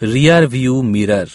rear view mirror.